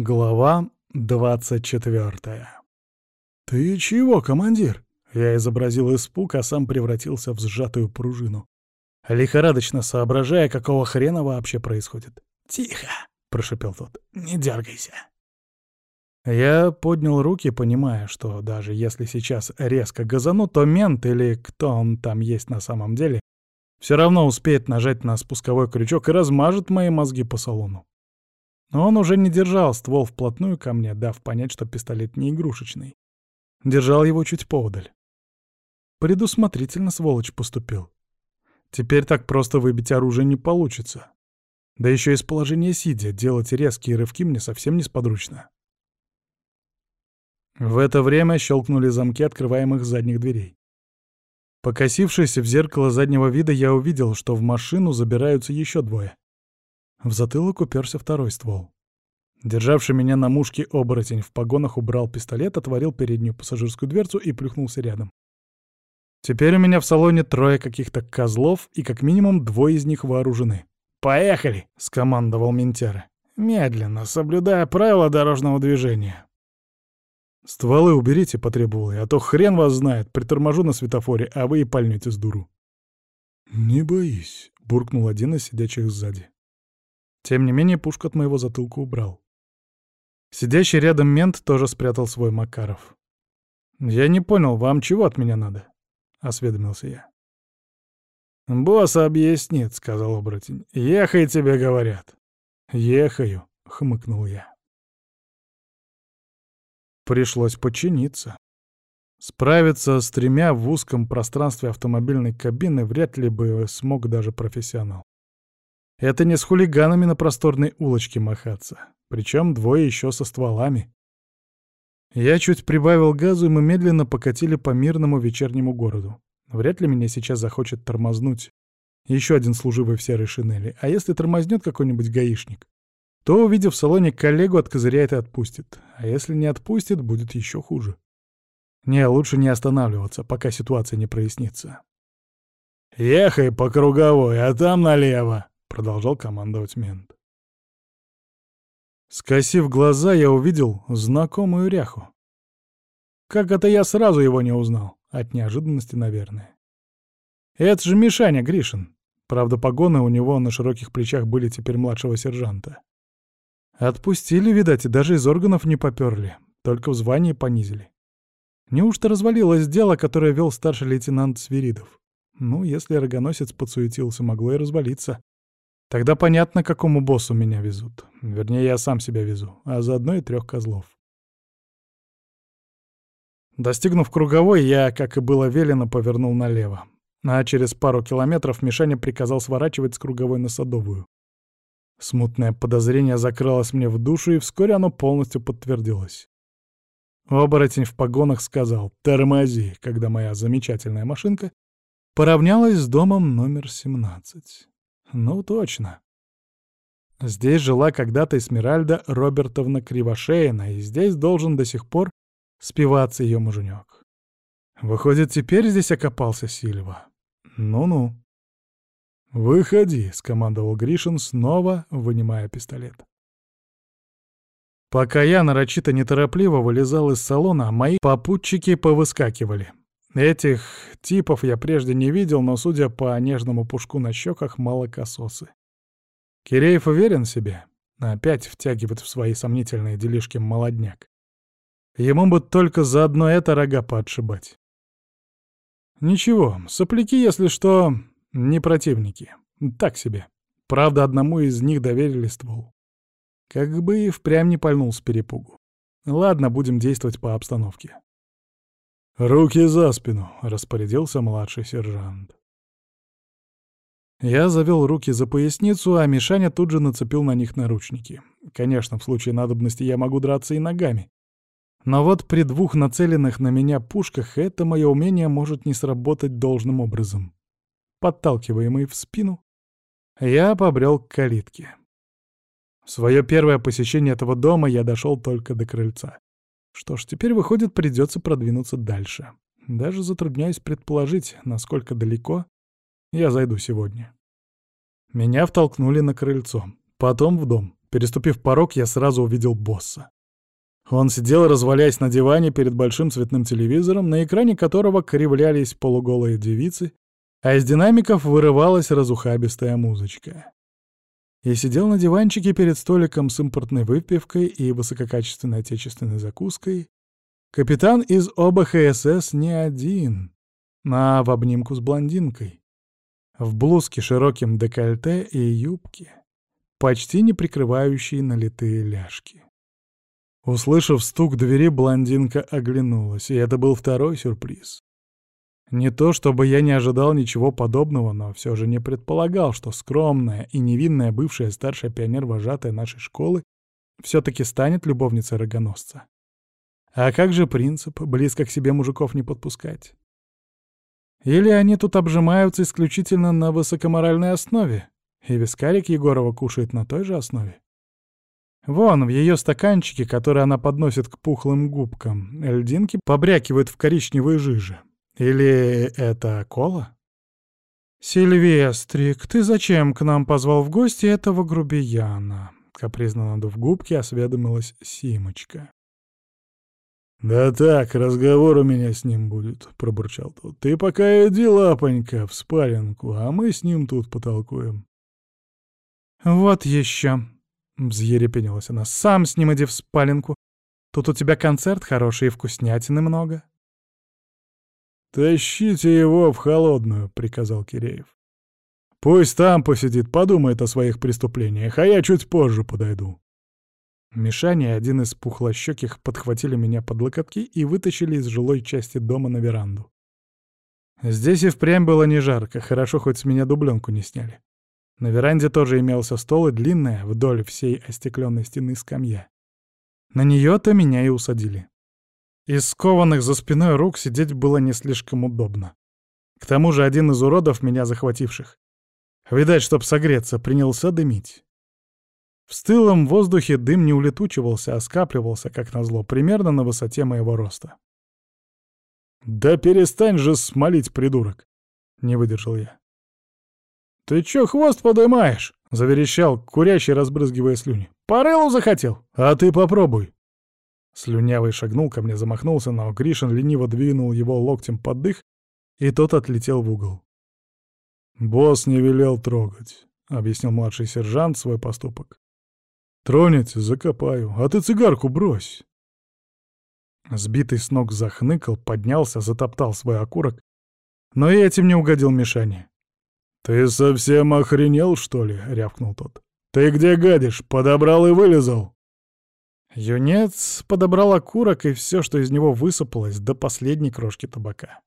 Глава двадцать четвертая. «Ты чего, командир?» Я изобразил испуг, а сам превратился в сжатую пружину. Лихорадочно соображая, какого хрена вообще происходит. «Тихо!» — прошепел тот. «Не дергайся!» Я поднял руки, понимая, что даже если сейчас резко газану, то мент или кто он там есть на самом деле, все равно успеет нажать на спусковой крючок и размажет мои мозги по салону. Но он уже не держал ствол вплотную ко мне, дав понять, что пистолет не игрушечный. Держал его чуть поодаль. Предусмотрительно сволочь поступил. Теперь так просто выбить оружие не получится. Да еще из положения сидя делать резкие рывки мне совсем несподручно. В это время щелкнули замки открываемых задних дверей. Покосившись в зеркало заднего вида, я увидел, что в машину забираются еще двое. В затылок уперся второй ствол. Державший меня на мушке оборотень в погонах убрал пистолет, отворил переднюю пассажирскую дверцу и плюхнулся рядом. Теперь у меня в салоне трое каких-то козлов, и как минимум двое из них вооружены. «Поехали!» — скомандовал Ментера. «Медленно, соблюдая правила дорожного движения». «Стволы уберите», — потребовал я, — «а то хрен вас знает, приторможу на светофоре, а вы и пальнете с дуру». «Не боись», — буркнул один из сидящих сзади. Тем не менее, пушку от моего затылка убрал. Сидящий рядом мент тоже спрятал свой Макаров. «Я не понял, вам чего от меня надо?» — осведомился я. «Босс объяснит», — сказал оборотень. «Ехай, тебе говорят». «Ехаю», — хмыкнул я. Пришлось подчиниться. Справиться с тремя в узком пространстве автомобильной кабины вряд ли бы смог даже профессионал. Это не с хулиганами на просторной улочке махаться. Причем двое еще со стволами. Я чуть прибавил газу, и мы медленно покатили по мирному вечернему городу. Вряд ли меня сейчас захочет тормознуть еще один служивый в серой шинели. А если тормознет какой-нибудь гаишник, то, увидев в салоне коллегу, откозыряет и отпустит. А если не отпустит, будет еще хуже. Не, лучше не останавливаться, пока ситуация не прояснится. «Ехай по круговой, а там налево!» — продолжал командовать мент. Скосив глаза, я увидел знакомую ряху. Как это я сразу его не узнал? От неожиданности, наверное. Это же Мишаня Гришин. Правда, погоны у него на широких плечах были теперь младшего сержанта. Отпустили, видать, и даже из органов не поперли, только в звании понизили. Неужто развалилось дело, которое вел старший лейтенант Свиридов? Ну, если рогоносец подсуетился, могло и развалиться. Тогда понятно, какому боссу меня везут. Вернее, я сам себя везу, а заодно и трех козлов. Достигнув круговой, я, как и было велено, повернул налево. А через пару километров Мишаня приказал сворачивать с круговой на Садовую. Смутное подозрение закралось мне в душу, и вскоре оно полностью подтвердилось. Оборотень в погонах сказал «Тормози», когда моя замечательная машинка поравнялась с домом номер 17. Ну, точно. Здесь жила когда-то Эсмеральда Робертовна Кривошеина, и здесь должен до сих пор спиваться ее муженек. Выходит, теперь здесь окопался Сильва. Ну-ну. «Выходи», — скомандовал Гришин, снова вынимая пистолет. Пока я нарочито неторопливо вылезал из салона, мои попутчики повыскакивали. Этих типов я прежде не видел, но, судя по нежному пушку на щеках, молокососы. Киреев уверен в себе. Опять втягивает в свои сомнительные делишки молодняк. Ему бы только за одно это рога поотшибать. Ничего, сопляки, если что, не противники. Так себе. Правда, одному из них доверили ствол. Как бы и впрямь не пальнул с перепугу. Ладно, будем действовать по обстановке. «Руки за спину», — распорядился младший сержант. Я завел руки за поясницу, а Мишаня тут же нацепил на них наручники. Конечно, в случае надобности я могу драться и ногами. Но вот при двух нацеленных на меня пушках это мое умение может не сработать должным образом подталкиваемый в спину, я побрел к калитке. В свое первое посещение этого дома я дошел только до крыльца. Что ж, теперь, выходит, придется продвинуться дальше. Даже затрудняюсь предположить, насколько далеко я зайду сегодня. Меня втолкнули на крыльцо, потом в дом. Переступив порог, я сразу увидел босса. Он сидел, развалясь на диване перед большим цветным телевизором, на экране которого кривлялись полуголые девицы, а из динамиков вырывалась разухабистая музычка. Я сидел на диванчике перед столиком с импортной выпивкой и высококачественной отечественной закуской. Капитан из ОБХСС не один, а в обнимку с блондинкой. В блузке широким декольте и юбке, почти не прикрывающей налитые ляжки. Услышав стук двери, блондинка оглянулась, и это был второй сюрприз. Не то чтобы я не ожидал ничего подобного, но все же не предполагал, что скромная и невинная бывшая старшая пионер-вожатая нашей школы все-таки станет любовницей рогоносца. А как же принцип близко к себе мужиков не подпускать? Или они тут обжимаются исключительно на высокоморальной основе, и вискарик Егорова кушает на той же основе? Вон, в ее стаканчике, который она подносит к пухлым губкам, льдинки побрякивают в коричневой жиже. Или это кола? «Сильвестрик, ты зачем к нам позвал в гости этого грубияна?» Капризно надув губки, осведомилась Симочка. «Да так, разговор у меня с ним будет», — пробурчал тот. «Ты пока иди, лапонька, в спаленку, а мы с ним тут потолкуем». «Вот еще», — взъерепенилась она, — «сам с ним иди в спаленку. Тут у тебя концерт хороший и вкуснятины много». «Тащите его в холодную», — приказал Киреев. «Пусть там посидит, подумает о своих преступлениях, а я чуть позже подойду». Мишаня и один из пухлощеких подхватили меня под локотки и вытащили из жилой части дома на веранду. Здесь и впрямь было не жарко, хорошо хоть с меня дубленку не сняли. На веранде тоже имелся стол и длинная, вдоль всей остекленной стены скамья. На нее-то меня и усадили. Из скованных за спиной рук сидеть было не слишком удобно. К тому же один из уродов, меня захвативших, видать, чтоб согреться, принялся дымить. В стылом воздухе дым не улетучивался, а скапливался, как назло, примерно на высоте моего роста. «Да перестань же смолить, придурок!» — не выдержал я. «Ты чё хвост подымаешь?» — заверещал, курящий, разбрызгивая слюни. «По захотел? А ты попробуй!» Слюнявый шагнул ко мне, замахнулся, но Гришин лениво двинул его локтем под дых, и тот отлетел в угол. «Босс не велел трогать», — объяснил младший сержант свой поступок. «Тронете — закопаю, а ты цигарку брось». Сбитый с ног захныкал, поднялся, затоптал свой окурок, но и этим не угодил Мишане. «Ты совсем охренел, что ли?» — рявкнул тот. «Ты где гадишь? Подобрал и вылезал?» Юнец подобрал окурок и все, что из него высыпалось, до последней крошки табака.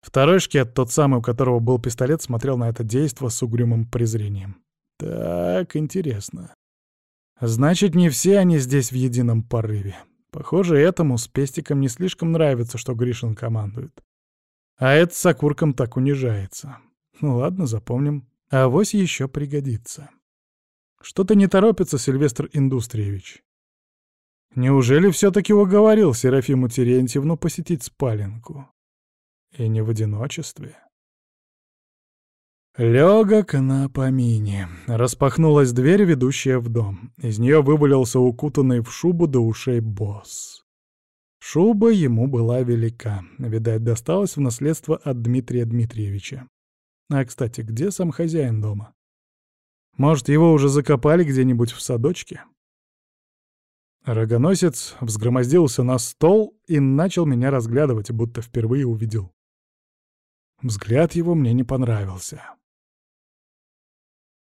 Второй шкет, тот самый, у которого был пистолет, смотрел на это действо с угрюмым презрением. Так, интересно. Значит, не все они здесь в едином порыве. Похоже, этому с пестиком не слишком нравится, что Гришин командует. А этот с окурком так унижается. Ну ладно, запомним. А авось еще пригодится. Что-то не торопится Сильвестр Индустриевич. Неужели все-таки уговорил Серафиму Терентьевну посетить спаленку? И не в одиночестве. Легок на помине. Распахнулась дверь, ведущая в дом. Из нее вывалился укутанный в шубу до ушей босс. Шуба ему была велика. Видать, досталась в наследство от Дмитрия Дмитриевича. А, кстати, где сам хозяин дома? Может, его уже закопали где-нибудь в садочке? Рогоносец взгромоздился на стол и начал меня разглядывать, будто впервые увидел. Взгляд его мне не понравился.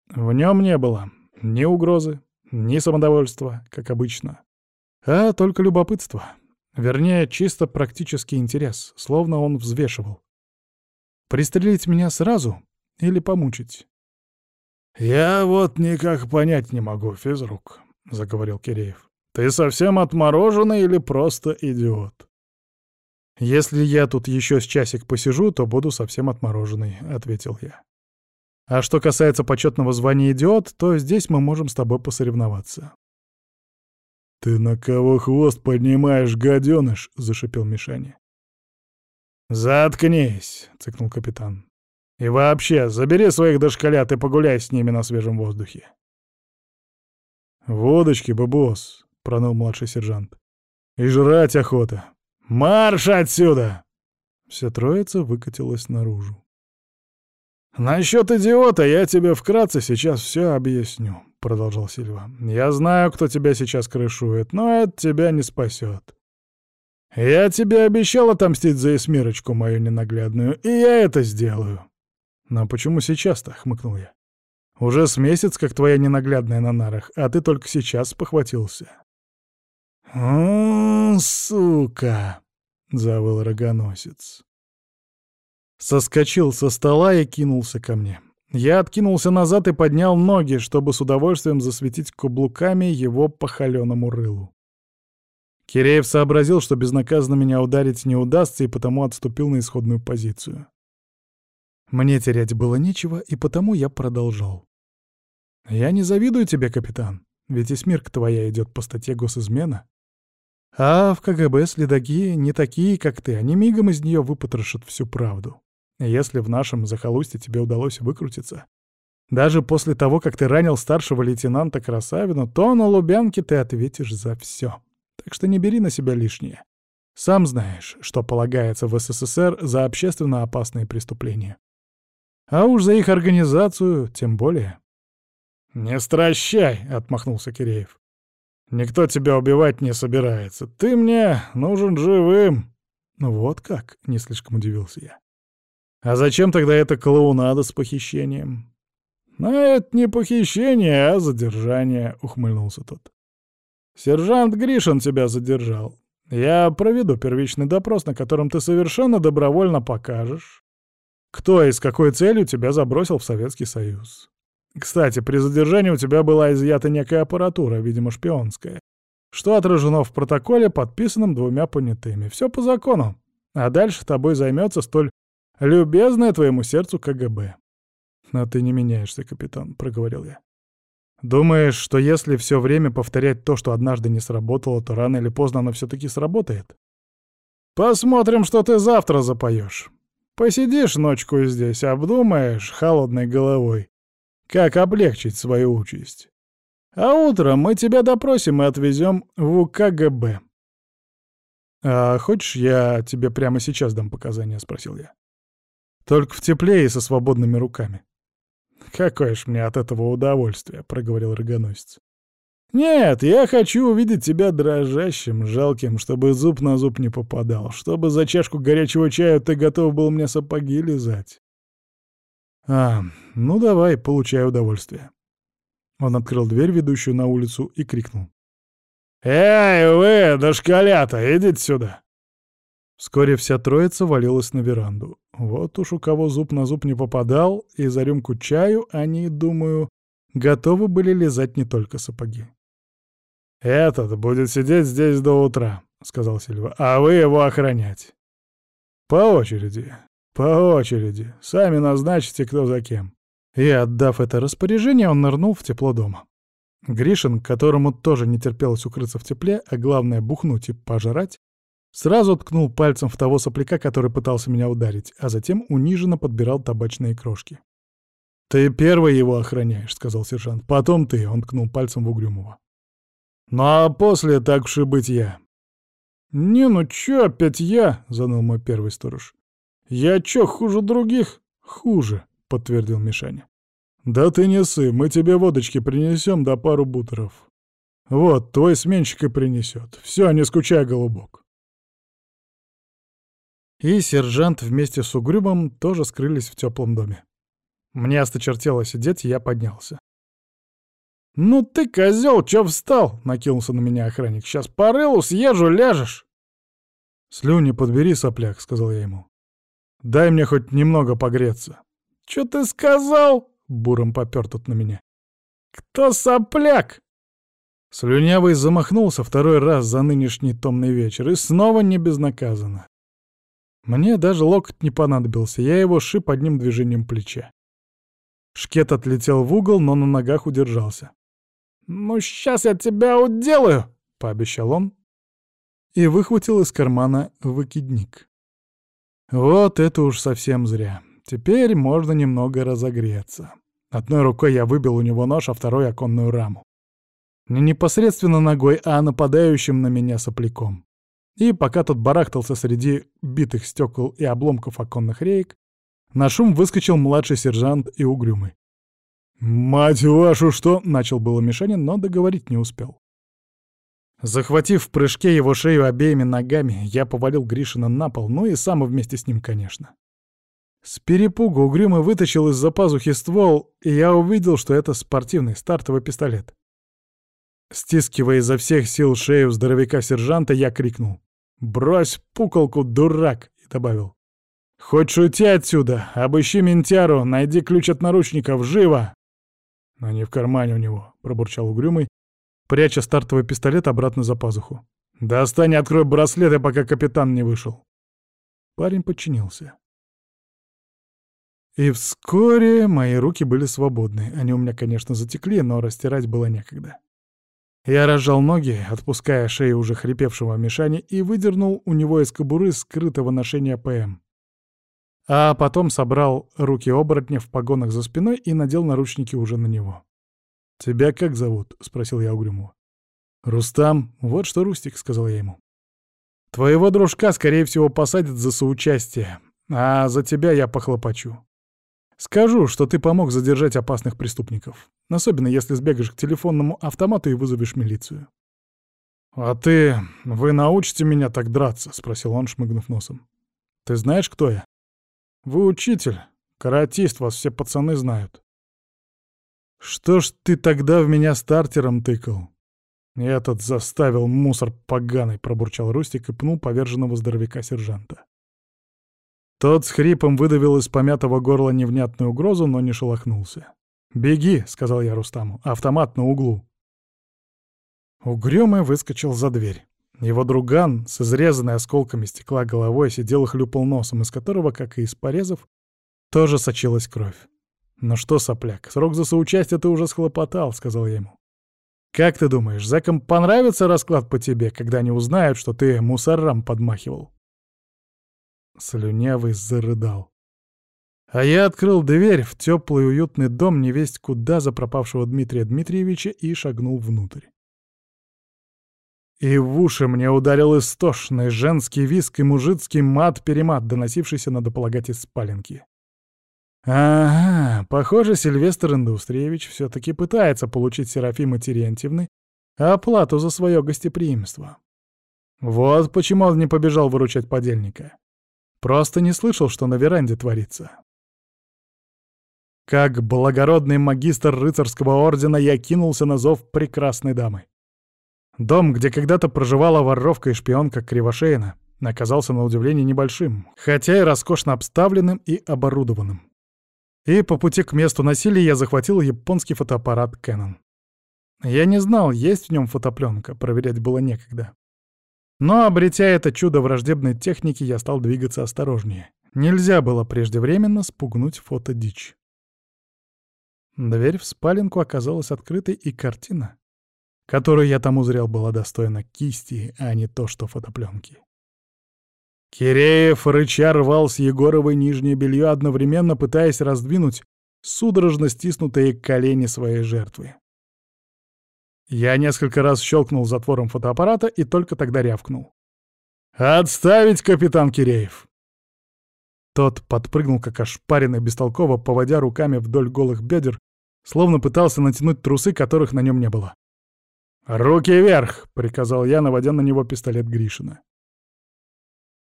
В нем не было ни угрозы, ни самодовольства, как обычно, а только любопытство. Вернее, чисто практический интерес, словно он взвешивал. Пристрелить меня сразу или помучить? «Я вот никак понять не могу, физрук», — заговорил Киреев. Ты совсем отмороженный или просто идиот? Если я тут еще с часик посижу, то буду совсем отмороженный, ответил я. А что касается почетного звания идиот, то здесь мы можем с тобой посоревноваться. «Ты на кого хвост поднимаешь, гаденыш?» — зашипел Мишаня. «Заткнись!» — цыкнул капитан. «И вообще, забери своих дошколят и погуляй с ними на свежем воздухе. «Водочки бы, босс!» — проныл младший сержант. «И жрать охота! Марш отсюда!» Вся троица выкатилась наружу. «Насчет идиота я тебе вкратце сейчас все объясню», — продолжал Сильва. «Я знаю, кто тебя сейчас крышует, но это тебя не спасет. Я тебе обещал отомстить за Эсмирочку мою ненаглядную, и я это сделаю». «Но почему сейчас-то?» — хмыкнул я. «Уже с месяц, как твоя ненаглядная на нарах, а ты только сейчас похватился». «О, сука!» — завыл рогоносец. Соскочил со стола и кинулся ко мне. Я откинулся назад и поднял ноги, чтобы с удовольствием засветить каблуками его по холеному рылу. Киреев сообразил, что безнаказанно меня ударить не удастся, и потому отступил на исходную позицию. Мне терять было нечего, и потому я продолжал. «Я не завидую тебе, капитан, ведь и смирка твоя идет по статье госизмена. А в КГБ следаки не такие, как ты, они мигом из нее выпотрошат всю правду. Если в нашем захолустье тебе удалось выкрутиться, даже после того, как ты ранил старшего лейтенанта Красавина, то на Лубянке ты ответишь за все. Так что не бери на себя лишнее. Сам знаешь, что полагается в СССР за общественно опасные преступления. А уж за их организацию тем более. «Не стращай!» — отмахнулся Киреев. «Никто тебя убивать не собирается. Ты мне нужен живым!» «Ну вот как?» — не слишком удивился я. «А зачем тогда эта клоунада с похищением?» «Ну, это не похищение, а задержание», — ухмыльнулся тот. «Сержант Гришин тебя задержал. Я проведу первичный допрос, на котором ты совершенно добровольно покажешь, кто и с какой целью тебя забросил в Советский Союз. Кстати, при задержании у тебя была изъята некая аппаратура, видимо, шпионская, что отражено в протоколе, подписанном двумя понятыми. Все по закону. А дальше тобой займется столь любезное твоему сердцу КГБ. «Но ты не меняешься, капитан», — проговорил я. «Думаешь, что если все время повторять то, что однажды не сработало, то рано или поздно оно все-таки сработает?» «Посмотрим, что ты завтра запоешь. Посидишь ночку здесь, обдумаешь холодной головой, как облегчить свою участь. А утром мы тебя допросим и отвезем в УКГБ». «А хочешь, я тебе прямо сейчас дам показания?» — спросил я. «Только в тепле и со свободными руками». «Какое ж мне от этого удовольствие», — проговорил рогоносец. «Нет, я хочу увидеть тебя дрожащим, жалким, чтобы зуб на зуб не попадал, чтобы за чашку горячего чая ты готов был мне сапоги лизать». «А, ну давай, получай удовольствие». Он открыл дверь, ведущую на улицу, и крикнул. «Эй, вы, дошколята, идите сюда!» Вскоре вся троица валилась на веранду. Вот уж у кого зуб на зуб не попадал, и за рюмку чаю они, думаю, готовы были лизать не только сапоги. «Этот будет сидеть здесь до утра», — сказал Сильва, — «а вы его охранять». «По очереди, по очереди. Сами назначите, кто за кем». И, отдав это распоряжение, он нырнул в тепло дома. Гришин, которому тоже не терпелось укрыться в тепле, а главное — бухнуть и пожрать, Сразу ткнул пальцем в того сопляка, который пытался меня ударить, а затем униженно подбирал табачные крошки. «Ты первый его охраняешь», — сказал сержант. «Потом ты», — он ткнул пальцем в Угрюмова. «Ну а после, так уж и быть, я». «Не, ну чё опять я?» — заныл мой первый сторож. «Я чё, хуже других?» «Хуже», — подтвердил Мишаня. «Да ты не сы, мы тебе водочки принесем да пару бутеров. Вот, твой сменщик и принесет. Все, не скучай, голубок». И сержант вместе с Угрюмом тоже скрылись в теплом доме. Мне осточертело сидеть, я поднялся. «Ну ты, козел, чё встал?» — накинулся на меня охранник. «Сейчас по рылу съезжу, ляжешь!» «Слюни подбери, сопляк», — сказал я ему. «Дай мне хоть немного погреться». «Чё ты сказал?» — буром попёр тут на меня. «Кто сопляк?» Слюнявый замахнулся второй раз за нынешний томный вечер, и снова не безнаказанно. Мне даже локоть не понадобился, я его шип одним движением плеча. Шкет отлетел в угол, но на ногах удержался. «Ну, сейчас я тебя уделаю!» — пообещал он. И выхватил из кармана выкидник. Вот это уж совсем зря. Теперь можно немного разогреться. Одной рукой я выбил у него нож, а второй — оконную раму. Не непосредственно ногой, а нападающим на меня сопляком. И пока тот барахтался среди битых стекол и обломков оконных реек, на шум выскочил младший сержант и угрюмый. «Мать вашу, что!» — начал было Мишанин, но договорить не успел. Захватив в прыжке его шею обеими ногами, я повалил Гришина на пол, ну и сам вместе с ним, конечно. С перепугу угрюмо вытащил из-за пазухи ствол, и я увидел, что это спортивный стартовый пистолет. Стискивая изо всех сил шею здоровяка-сержанта, я крикнул. «Брось пуколку, дурак!» и добавил. «Хоть шути отсюда, обыщи ментяру, найди ключ от наручников, живо!» «Они в кармане у него», — пробурчал угрюмый, пряча стартовый пистолет обратно за пазуху. «Достань и открой браслеты, пока капитан не вышел». Парень подчинился. И вскоре мои руки были свободны. Они у меня, конечно, затекли, но растирать было некогда. Я разжал ноги, отпуская шею уже хрипевшего Мишани, и выдернул у него из кобуры скрытого ношения ПМ. А потом собрал руки оборотня в погонах за спиной и надел наручники уже на него. «Тебя как зовут?» — спросил я угрюмо. «Рустам. Вот что Рустик», — сказал я ему. «Твоего дружка, скорее всего, посадят за соучастие, а за тебя я похлопочу. Скажу, что ты помог задержать опасных преступников. Особенно, если сбегаешь к телефонному автомату и вызовешь милицию. «А ты... вы научите меня так драться?» — спросил он, шмыгнув носом. «Ты знаешь, кто я?» «Вы учитель. Каратист, вас все пацаны знают». «Что ж ты тогда в меня стартером тыкал?» «Этот заставил мусор поганый», — пробурчал Рустик и пнул поверженного здоровяка сержанта. Тот с хрипом выдавил из помятого горла невнятную угрозу, но не шелохнулся. «Беги», — сказал я Рустаму, — «автомат на углу». Угрюмый выскочил за дверь. Его друган с изрезанной осколками стекла головой сидел и хлюпал носом, из которого, как и из порезов, тоже сочилась кровь. «Ну что, сопляк, срок за соучастие ты уже схлопотал», — сказал я ему. «Как ты думаешь, зэкам понравится расклад по тебе, когда они узнают, что ты мусорам подмахивал?» Слюнявый зарыдал. А я открыл дверь в теплый уютный дом невесть куда запропавшего Дмитрия Дмитриевича и шагнул внутрь. И в уши мне ударил истошный женский виск и мужицкий мат-перемат, доносившийся, надо полагать, из спаленки. Ага, похоже, Сильвестр Индустриевич все-таки пытается получить Серафимы Терентьевны оплату за свое гостеприимство. Вот почему он не побежал выручать подельника. Просто не слышал, что на веранде творится. Как благородный магистр рыцарского ордена я кинулся на зов прекрасной дамы. Дом, где когда-то проживала воровка и шпионка Кривошеина, оказался на удивление небольшим, хотя и роскошно обставленным и оборудованным. И по пути к месту насилия я захватил японский фотоаппарат Canon. Я не знал, есть в нем фотопленка, проверять было некогда. Но, обретя это чудо враждебной техники, я стал двигаться осторожнее. Нельзя было преждевременно спугнуть фотодичь. Дверь в спаленку оказалась открытой, и картина, которую я там узрел, была достойна кисти, а не то, что фотопленки. Киреев рыча рвал с Егоровой нижнее белье, одновременно пытаясь раздвинуть судорожно стиснутые колени своей жертвы. Я несколько раз щелкнул затвором фотоаппарата и только тогда рявкнул. «Отставить, капитан Киреев!» Тот подпрыгнул, как ошпаренный, бестолково, поводя руками вдоль голых бедер, словно пытался натянуть трусы, которых на нем не было. «Руки вверх!» — приказал я, наводя на него пистолет Гришина.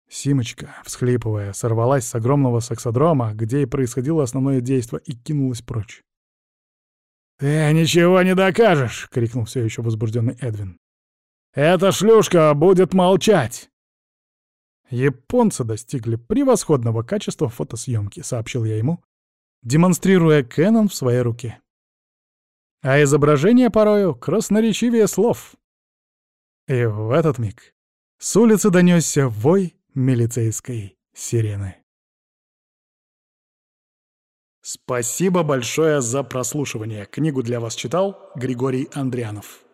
Симочка, всхлипывая, сорвалась с огромного саксодрома, где и происходило основное действо, и кинулась прочь. «Ты ничего не докажешь!» — крикнул все еще возбужденный Эдвин. «Эта шлюшка будет молчать!» Японцы достигли превосходного качества фотосъемки, сообщил я ему, демонстрируя Кэнон в своей руке. А изображение порою красноречивее слов. И в этот миг с улицы донесся вой милицейской сирены. Спасибо большое за прослушивание. Книгу для вас читал Григорий Андрианов.